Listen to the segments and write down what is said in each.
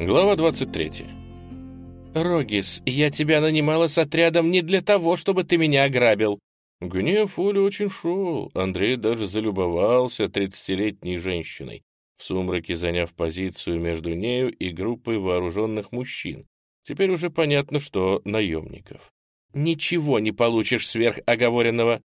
Глава 23. «Рогис, я тебя нанимала с отрядом не для того, чтобы ты меня ограбил». Гнев Оли очень шел. Андрей даже залюбовался тридцатилетней женщиной, в сумраке заняв позицию между нею и группой вооруженных мужчин. Теперь уже понятно, что наемников. «Ничего не получишь сверх оговоренного.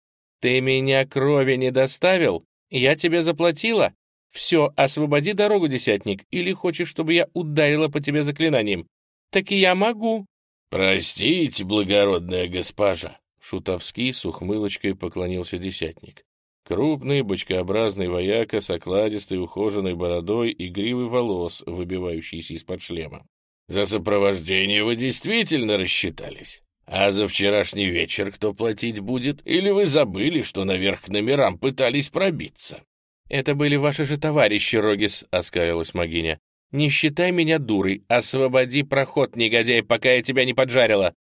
Ты меня крови не доставил? Я тебе заплатила? «Все, освободи дорогу, десятник, или хочешь, чтобы я ударила по тебе заклинанием?» «Так и я могу». «Простите, благородная госпожа!» Шутовский с ухмылочкой поклонился десятник. Крупный, бочкообразный вояка с окладистой ухоженной бородой и гривой волос, выбивающейся из-под шлема. «За сопровождение вы действительно рассчитались. А за вчерашний вечер кто платить будет? Или вы забыли, что наверх к номерам пытались пробиться?» «Это были ваши же товарищи, Рогис», — оскалилась Магиня. «Не считай меня дурой. Освободи проход, негодяй, пока я тебя не поджарила».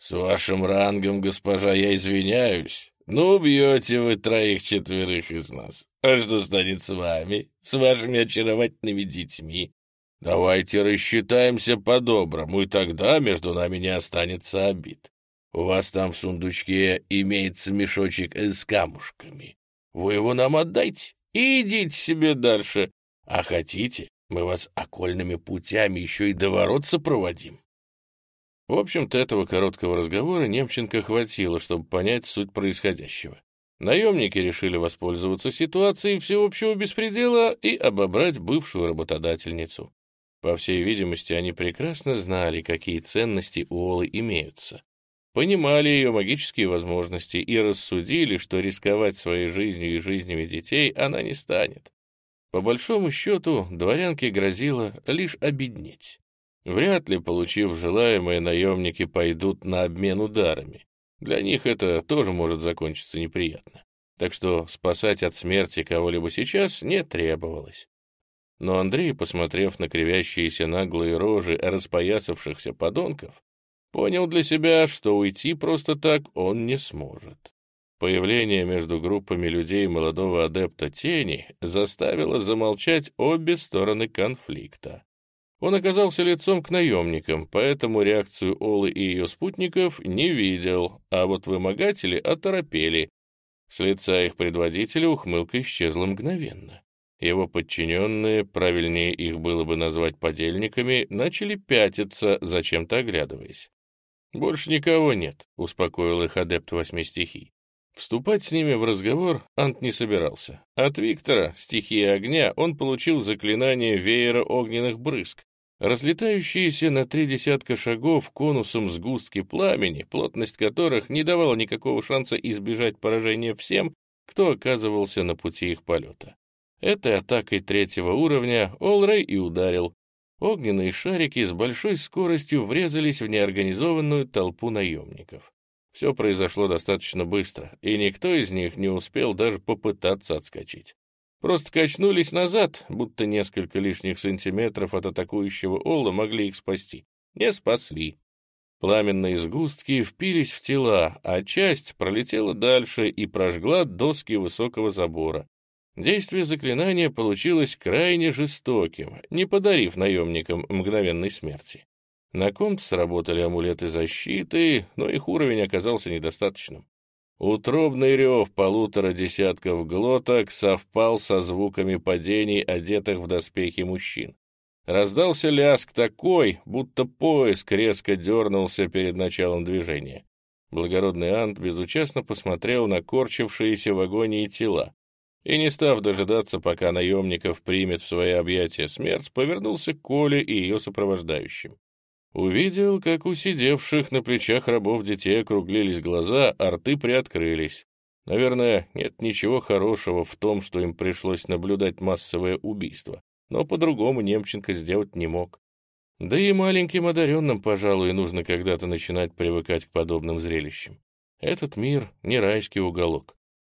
«С вашим рангом, госпожа, я извиняюсь. Ну, убьете вы троих-четверых из нас. А что станет с вами, с вашими очаровательными детьми? Давайте рассчитаемся по-доброму, и тогда между нами не останется обид. У вас там в сундучке имеется мешочек с камушками. Вы его нам отдайте, идите себе дальше. А хотите, мы вас окольными путями еще и до ворот сопроводим. В общем-то, этого короткого разговора Немченко хватило, чтобы понять суть происходящего. Наемники решили воспользоваться ситуацией всеобщего беспредела и обобрать бывшую работодательницу. По всей видимости, они прекрасно знали, какие ценности у Олы имеются понимали ее магические возможности и рассудили, что рисковать своей жизнью и жизнями детей она не станет. По большому счету, дворянке грозило лишь обеднеть. Вряд ли, получив желаемое, наемники пойдут на обмен ударами. Для них это тоже может закончиться неприятно. Так что спасать от смерти кого-либо сейчас не требовалось. Но Андрей, посмотрев на кривящиеся наглые рожи распоясавшихся подонков, Понял для себя, что уйти просто так он не сможет. Появление между группами людей молодого адепта тени заставило замолчать обе стороны конфликта. Он оказался лицом к наемникам, поэтому реакцию Олы и ее спутников не видел, а вот вымогатели оторопели. С лица их предводителя ухмылка исчезла мгновенно. Его подчиненные, правильнее их было бы назвать подельниками, начали пятиться, зачем-то оглядываясь. «Больше никого нет», — успокоил их адепт восьми стихий. Вступать с ними в разговор Ант не собирался. От Виктора, стихии огня, он получил заклинание веера огненных брызг. Разлетающиеся на три десятка шагов конусом сгустки пламени, плотность которых не давала никакого шанса избежать поражения всем, кто оказывался на пути их полета. Этой атакой третьего уровня Олрей и ударил, Огненные шарики с большой скоростью врезались в неорганизованную толпу наемников. Все произошло достаточно быстро, и никто из них не успел даже попытаться отскочить. Просто качнулись назад, будто несколько лишних сантиметров от атакующего Олла могли их спасти. Не спасли. Пламенные сгустки впились в тела, а часть пролетела дальше и прожгла доски высокого забора, Действие заклинания получилось крайне жестоким, не подарив наемникам мгновенной смерти. На ком-то сработали амулеты защиты, но их уровень оказался недостаточным. Утробный рев полутора десятков глоток совпал со звуками падений, одетых в доспехи мужчин. Раздался ляск такой, будто поиск резко дернулся перед началом движения. Благородный Ант безучастно посмотрел на корчившиеся в агонии тела, и, не став дожидаться, пока наемников примет в свои объятия смерть, повернулся к Коле и ее сопровождающим. Увидел, как у сидевших на плечах рабов детей округлились глаза, а рты приоткрылись. Наверное, нет ничего хорошего в том, что им пришлось наблюдать массовое убийство, но по-другому Немченко сделать не мог. Да и маленьким одаренным, пожалуй, нужно когда-то начинать привыкать к подобным зрелищам. Этот мир — не райский уголок.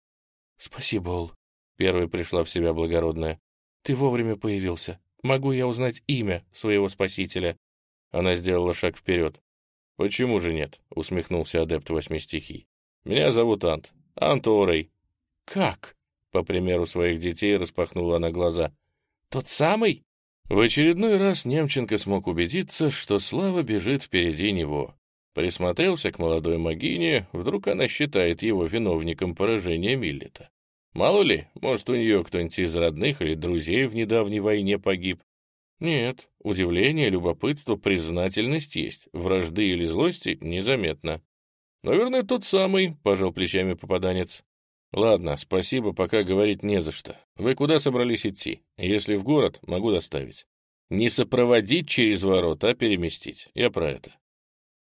— Спасибо, Ол, Первой пришла в себя благородная. «Ты вовремя появился. Могу я узнать имя своего спасителя?» Она сделала шаг вперед. «Почему же нет?» — усмехнулся адепт восьми стихий. «Меня зовут Ант. Ант Орей». «Как?» — по примеру своих детей распахнула она глаза. «Тот самый?» В очередной раз Немченко смог убедиться, что Слава бежит впереди него. Присмотрелся к молодой могине, вдруг она считает его виновником поражения Миллета. Мало ли, может, у нее кто-нибудь из родных или друзей в недавней войне погиб. Нет, удивление, любопытство, признательность есть, вражды или злости незаметно. Наверное, тот самый, — пожал плечами попаданец. Ладно, спасибо, пока говорить не за что. Вы куда собрались идти? Если в город, могу доставить. Не сопроводить через ворота, а переместить. Я про это.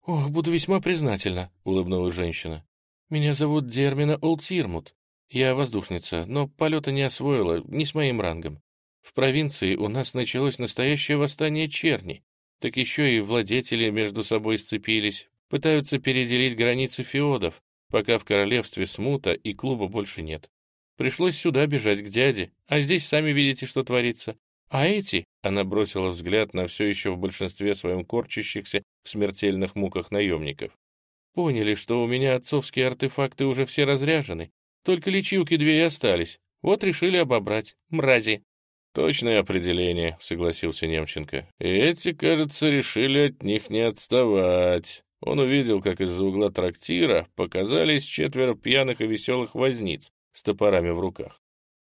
«Ох, буду весьма признательна», — улыбнулась женщина. «Меня зовут Дермина Олтирмут. Я воздушница, но полета не освоила, не с моим рангом. В провинции у нас началось настоящее восстание черни. Так еще и владетели между собой сцепились, пытаются переделить границы феодов, пока в королевстве смута и клуба больше нет. Пришлось сюда бежать к дяде, а здесь сами видите, что творится. А эти, — она бросила взгляд на все еще в большинстве своем корчащихся в смертельных муках наемников, поняли, что у меня отцовские артефакты уже все разряжены, только лечилки две и остались. Вот решили обобрать. Мрази. «Точное определение», — согласился Немченко. «И эти, кажется, решили от них не отставать». Он увидел, как из-за угла трактира показались четверо пьяных и веселых возниц с топорами в руках.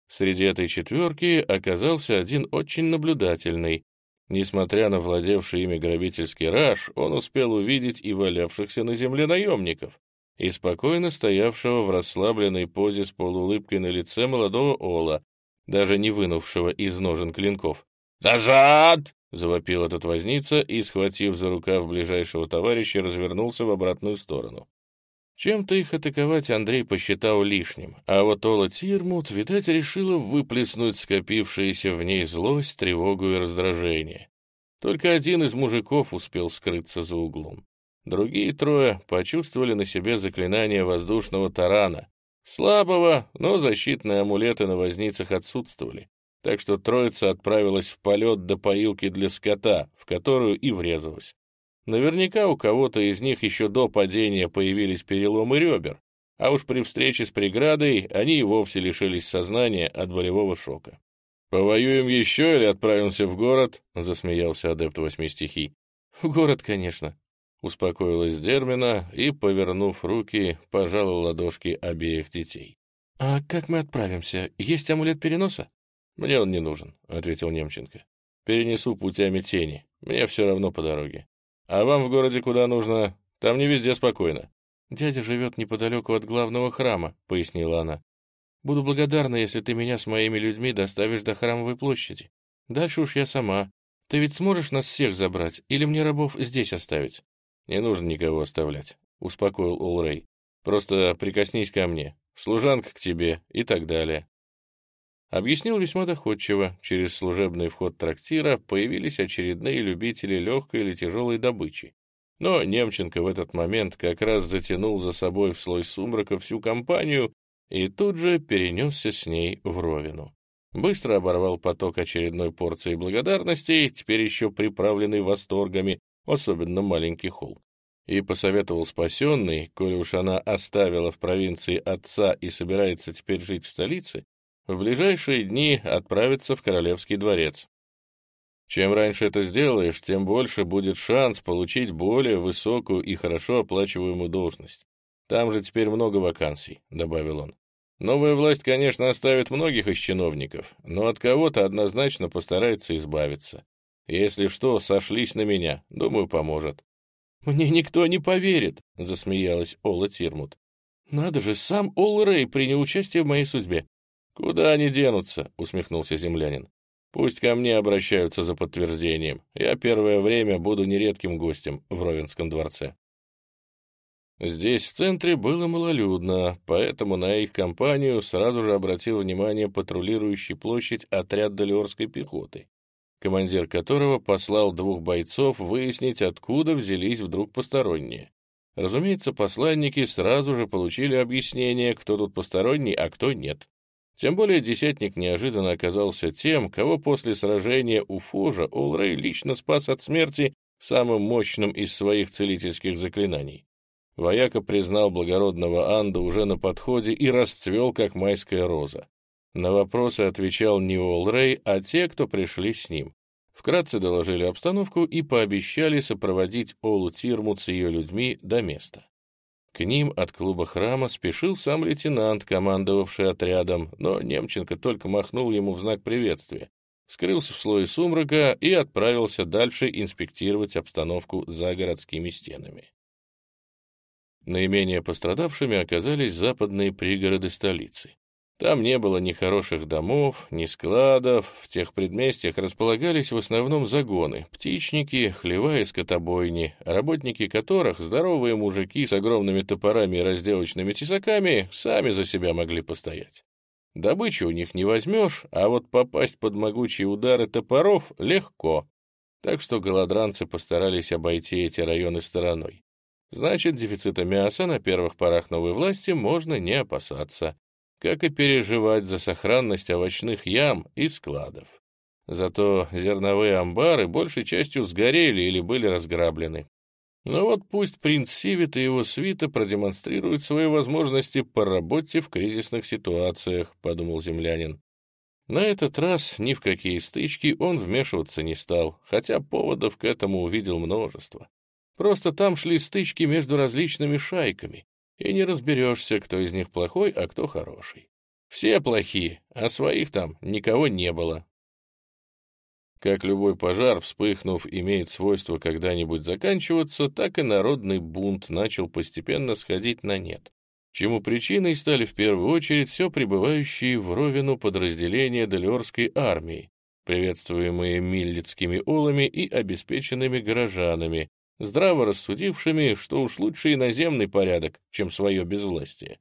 Среди этой четверки оказался один очень наблюдательный. Несмотря на владевший ими грабительский раж, он успел увидеть и валявшихся на земле наемников, и спокойно стоявшего в расслабленной позе с полуулыбкой на лице молодого Ола, даже не вынувшего из ножен клинков. «Назад!» — завопил этот возница и, схватив за рукав ближайшего товарища, развернулся в обратную сторону. Чем-то их атаковать Андрей посчитал лишним, а вот Ола Тирмут, видать, решила выплеснуть скопившиеся в ней злость, тревогу и раздражение. Только один из мужиков успел скрыться за углом. Другие трое почувствовали на себе заклинание воздушного тарана. Слабого, но защитные амулеты на возницах отсутствовали. Так что троица отправилась в полет до поилки для скота, в которую и врезалась. Наверняка у кого-то из них еще до падения появились переломы ребер, а уж при встрече с преградой они и вовсе лишились сознания от болевого шока. «Повоюем еще или отправимся в город?» — засмеялся адепт восьми стихий. «В город, конечно», Успокоилась Дермина и, повернув руки, пожала ладошки обеих детей. «А как мы отправимся? Есть амулет переноса?» «Мне он не нужен», — ответил Немченко. «Перенесу путями тени. Мне все равно по дороге. А вам в городе куда нужно? Там не везде спокойно». «Дядя живет неподалеку от главного храма», — пояснила она. «Буду благодарна, если ты меня с моими людьми доставишь до храмовой площади. Дальше уж я сама. Ты ведь сможешь нас всех забрать или мне рабов здесь оставить?» «Не нужно никого оставлять», — успокоил Олрей. «Просто прикоснись ко мне, служанка к тебе и так далее». Объяснил весьма доходчиво. Через служебный вход трактира появились очередные любители легкой или тяжелой добычи. Но Немченко в этот момент как раз затянул за собой в слой сумрака всю компанию и тут же перенесся с ней в Ровину. Быстро оборвал поток очередной порции благодарностей, теперь еще приправленный восторгами, особенно маленький холл. И посоветовал спасенный, коли уж она оставила в провинции отца и собирается теперь жить в столице, в ближайшие дни отправиться в Королевский дворец. Чем раньше это сделаешь, тем больше будет шанс получить более высокую и хорошо оплачиваемую должность. Там же теперь много вакансий, — добавил он. Новая власть, конечно, оставит многих из чиновников, но от кого-то однозначно постарается избавиться. Если что, сошлись на меня. Думаю, поможет». «Мне никто не поверит», — засмеялась Ола Тирмут. «Надо же, сам Ол Рэй принял участие в моей судьбе». «Куда они денутся?» — усмехнулся землянин. «Пусть ко мне обращаются за подтверждением. Я первое время буду нередким гостем в Ровенском дворце». Здесь, в центре, было малолюдно, поэтому на их компанию сразу же обратил внимание патрулирующий площадь отряд долиорской пехоты командир которого послал двух бойцов выяснить, откуда взялись вдруг посторонние. Разумеется, посланники сразу же получили объяснение, кто тут посторонний, а кто нет. Тем более десятник неожиданно оказался тем, кого после сражения у Фожа Олрей лично спас от смерти самым мощным из своих целительских заклинаний. Вояка признал благородного Анда уже на подходе и расцвел, как майская роза. На вопросы отвечал не Олрей, а те, кто пришли с ним. Вкратце доложили обстановку и пообещали сопроводить Олу Тирмут с ее людьми до места. К ним от клуба храма спешил сам лейтенант, командовавший отрядом, но Немченко только махнул ему в знак приветствия, скрылся в слое сумрака и отправился дальше инспектировать обстановку за городскими стенами. Наименее пострадавшими оказались западные пригороды столицы. Там не было ни хороших домов, ни складов, в тех предместьях располагались в основном загоны, птичники, хлева и скотобойни, работники которых, здоровые мужики с огромными топорами и разделочными тесаками, сами за себя могли постоять. Добычи у них не возьмешь, а вот попасть под могучие удары топоров легко, так что голодранцы постарались обойти эти районы стороной. Значит, дефицита мяса на первых порах новой власти можно не опасаться как и переживать за сохранность овощных ям и складов. Зато зерновые амбары большей частью сгорели или были разграблены. Но вот пусть принц Сивит и его свита продемонстрируют свои возможности по работе в кризисных ситуациях, подумал землянин. На этот раз ни в какие стычки он вмешиваться не стал, хотя поводов к этому увидел множество. Просто там шли стычки между различными шайками, и не разберешься, кто из них плохой, а кто хороший. Все плохие, а своих там никого не было. Как любой пожар, вспыхнув, имеет свойство когда-нибудь заканчиваться, так и народный бунт начал постепенно сходить на нет, чему причиной стали в первую очередь все пребывающие в Ровину подразделения Делиорской армии, приветствуемые миллицкими олами и обеспеченными горожанами, здраво рассудившими, что уж лучше иноземный порядок, чем свое безвластие.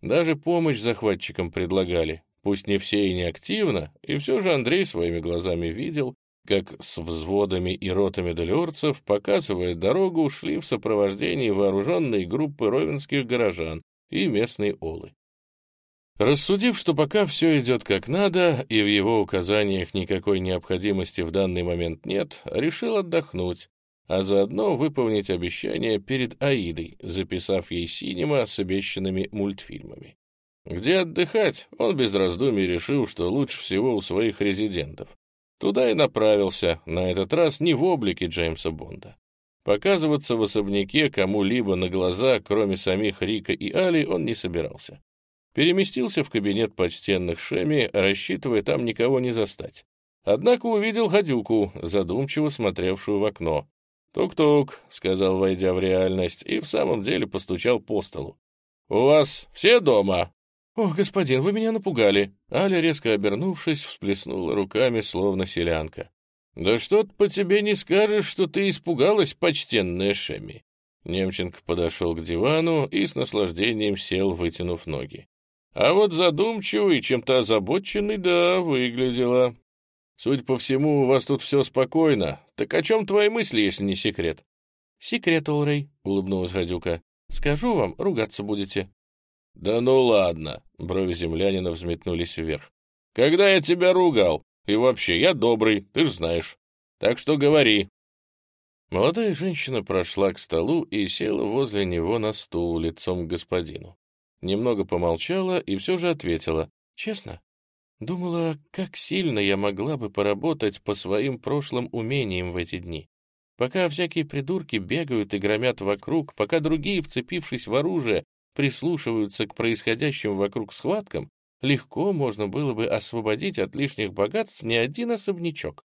Даже помощь захватчикам предлагали, пусть не все и не активно, и все же Андрей своими глазами видел, как с взводами и ротами долиорцев, показывая дорогу, ушли в сопровождении вооруженной группы ровенских горожан и местной олы. Рассудив, что пока все идет как надо, и в его указаниях никакой необходимости в данный момент нет, решил отдохнуть, а заодно выполнить обещание перед Аидой, записав ей синема с обещанными мультфильмами. Где отдыхать, он без раздумий решил, что лучше всего у своих резидентов. Туда и направился, на этот раз не в облике Джеймса Бонда. Показываться в особняке кому-либо на глаза, кроме самих Рика и Али, он не собирался. Переместился в кабинет почтенных Шеми, рассчитывая там никого не застать. Однако увидел гадюку, задумчиво смотревшую в окно. «Тук-тук», — сказал, войдя в реальность, и в самом деле постучал по столу. «У вас все дома?» «Ох, господин, вы меня напугали!» Аля, резко обернувшись, всплеснула руками, словно селянка. «Да что-то по тебе не скажешь, что ты испугалась, почтенная Шеми!» Немченко подошел к дивану и с наслаждением сел, вытянув ноги. А вот задумчивый, чем-то озабоченный, да, выглядела. Судя по всему, у вас тут все спокойно. Так о чем твои мысли, если не секрет? — Секрет, Олрей, — улыбнулась гадюка. — Скажу вам, ругаться будете. — Да ну ладно, — брови землянина взметнулись вверх. — Когда я тебя ругал? И вообще, я добрый, ты ж знаешь. Так что говори. Молодая женщина прошла к столу и села возле него на стул лицом к господину. Немного помолчала и все же ответила. — Честно? Думала, как сильно я могла бы поработать по своим прошлым умениям в эти дни. Пока всякие придурки бегают и громят вокруг, пока другие, вцепившись в оружие, прислушиваются к происходящим вокруг схваткам, легко можно было бы освободить от лишних богатств не один особнячок.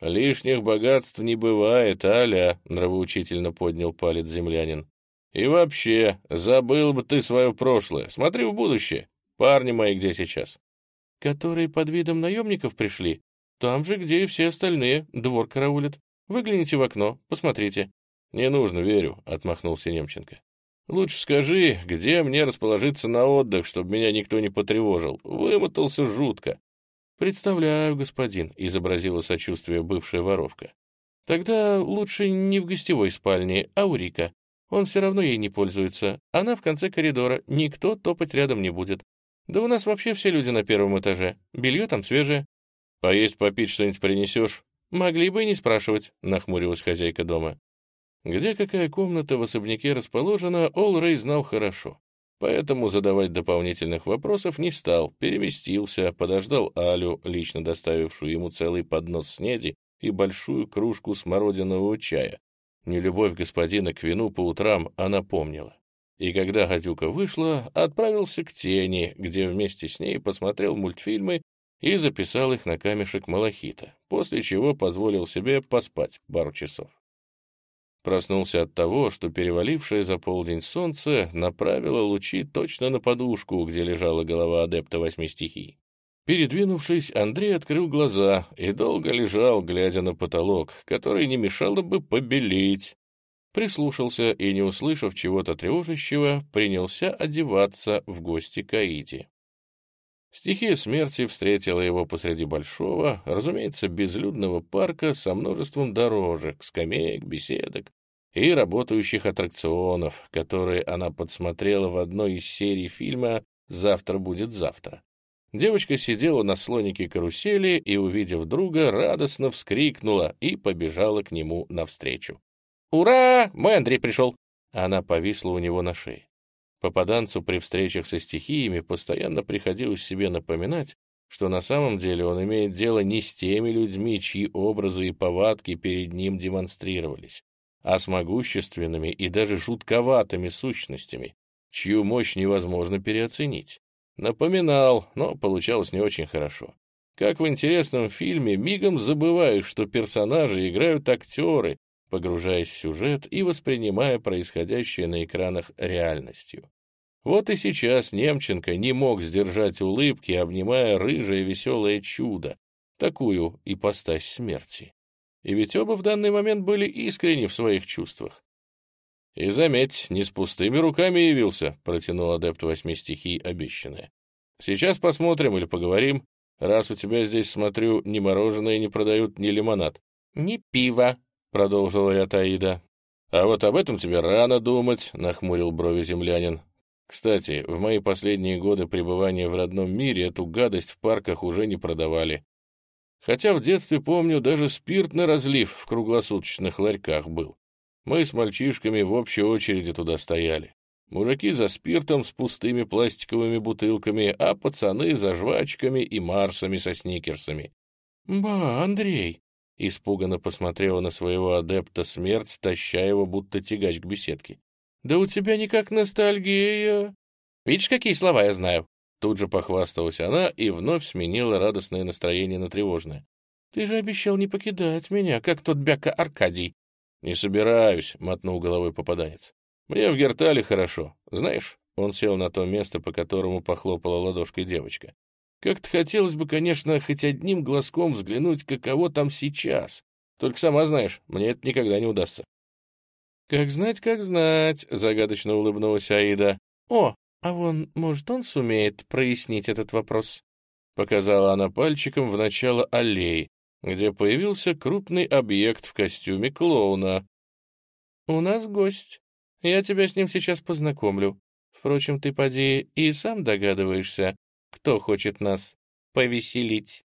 «Лишних богатств не бывает, Аля», — нравоучительно поднял палец землянин. «И вообще, забыл бы ты свое прошлое. Смотри в будущее. Парни мои где сейчас?» Которые под видом наемников пришли, там же, где и все остальные, двор караулят. Выгляните в окно, посмотрите». «Не нужно, верю», — отмахнулся Немченко. «Лучше скажи, где мне расположиться на отдых, чтобы меня никто не потревожил. Вымотался жутко». «Представляю, господин», — изобразила сочувствие бывшая воровка. «Тогда лучше не в гостевой спальне, а у Рика. Он все равно ей не пользуется. Она в конце коридора, никто топать рядом не будет. Да у нас вообще все люди на первом этаже. Белье там свежее. Поесть, попить что-нибудь принесешь? Могли бы и не спрашивать, нахмурилась хозяйка дома. Где какая комната в особняке расположена, Ол Рэй знал хорошо. Поэтому задавать дополнительных вопросов не стал, переместился, подождал Алю, лично доставившую ему целый поднос снеди, и большую кружку смородинового чая. Нелюбовь господина к вину по утрам она помнила. И когда гадюка вышла, отправился к тени, где вместе с ней посмотрел мультфильмы и записал их на камешек малахита, после чего позволил себе поспать пару часов. Проснулся от того, что перевалившее за полдень солнце направило лучи точно на подушку, где лежала голова адепта восьми стихий. Передвинувшись, Андрей открыл глаза и долго лежал, глядя на потолок, который не мешало бы побелить. Прислушался и, не услышав чего-то тревожащего, принялся одеваться в гости к Аиде. Стихия смерти встретила его посреди большого, разумеется, безлюдного парка со множеством дорожек, скамеек, беседок и работающих аттракционов, которые она подсмотрела в одной из серий фильма «Завтра будет завтра». Девочка сидела на слонике карусели и, увидев друга, радостно вскрикнула и побежала к нему навстречу. «Ура! Мой Андрей пришел!» Она повисла у него на шее. Попаданцу при встречах со стихиями постоянно приходилось себе напоминать, что на самом деле он имеет дело не с теми людьми, чьи образы и повадки перед ним демонстрировались, а с могущественными и даже жутковатыми сущностями, чью мощь невозможно переоценить. Напоминал, но получалось не очень хорошо. Как в интересном фильме, мигом забываешь, что персонажи играют актеры, погружаясь в сюжет и воспринимая происходящее на экранах реальностью. Вот и сейчас Немченко не мог сдержать улыбки, обнимая рыжее веселое чудо, такую ипостась смерти. И ведь оба в данный момент были искренни в своих чувствах. «И заметь, не с пустыми руками явился», — протянул адепт восьми стихий обещанное. «Сейчас посмотрим или поговорим, раз у тебя здесь, смотрю, ни мороженое не продают, ни лимонад». «Ни пиво», — продолжила Рятаида. «А вот об этом тебе рано думать», — нахмурил брови землянин. «Кстати, в мои последние годы пребывания в родном мире эту гадость в парках уже не продавали. Хотя в детстве, помню, даже спиртный разлив в круглосуточных ларьках был. Мы с мальчишками в общей очереди туда стояли. Мужики за спиртом с пустыми пластиковыми бутылками, а пацаны за жвачками и марсами со сникерсами. «Ба, Андрей!» Испуганно посмотрела на своего адепта смерть, таща его, будто тягач к беседке. «Да у тебя никак ностальгия!» «Видишь, какие слова я знаю?» Тут же похвасталась она и вновь сменила радостное настроение на тревожное. «Ты же обещал не покидать меня, как тот бяка Аркадий». «Не собираюсь», — мотнул головой попаданец. «Мне в Гертале хорошо. Знаешь, он сел на то место, по которому похлопала ладошкой девочка. Как-то хотелось бы, конечно, хоть одним глазком взглянуть, каково там сейчас. Только сама знаешь, мне это никогда не удастся. «Как знать, как знать», — загадочно улыбнулась Аида. «О, а вон, может, он сумеет прояснить этот вопрос?» Показала она пальчиком в начало аллеи, где появился крупный объект в костюме клоуна. «У нас гость. Я тебя с ним сейчас познакомлю. Впрочем, ты, поди, и сам догадываешься, кто хочет нас повеселить.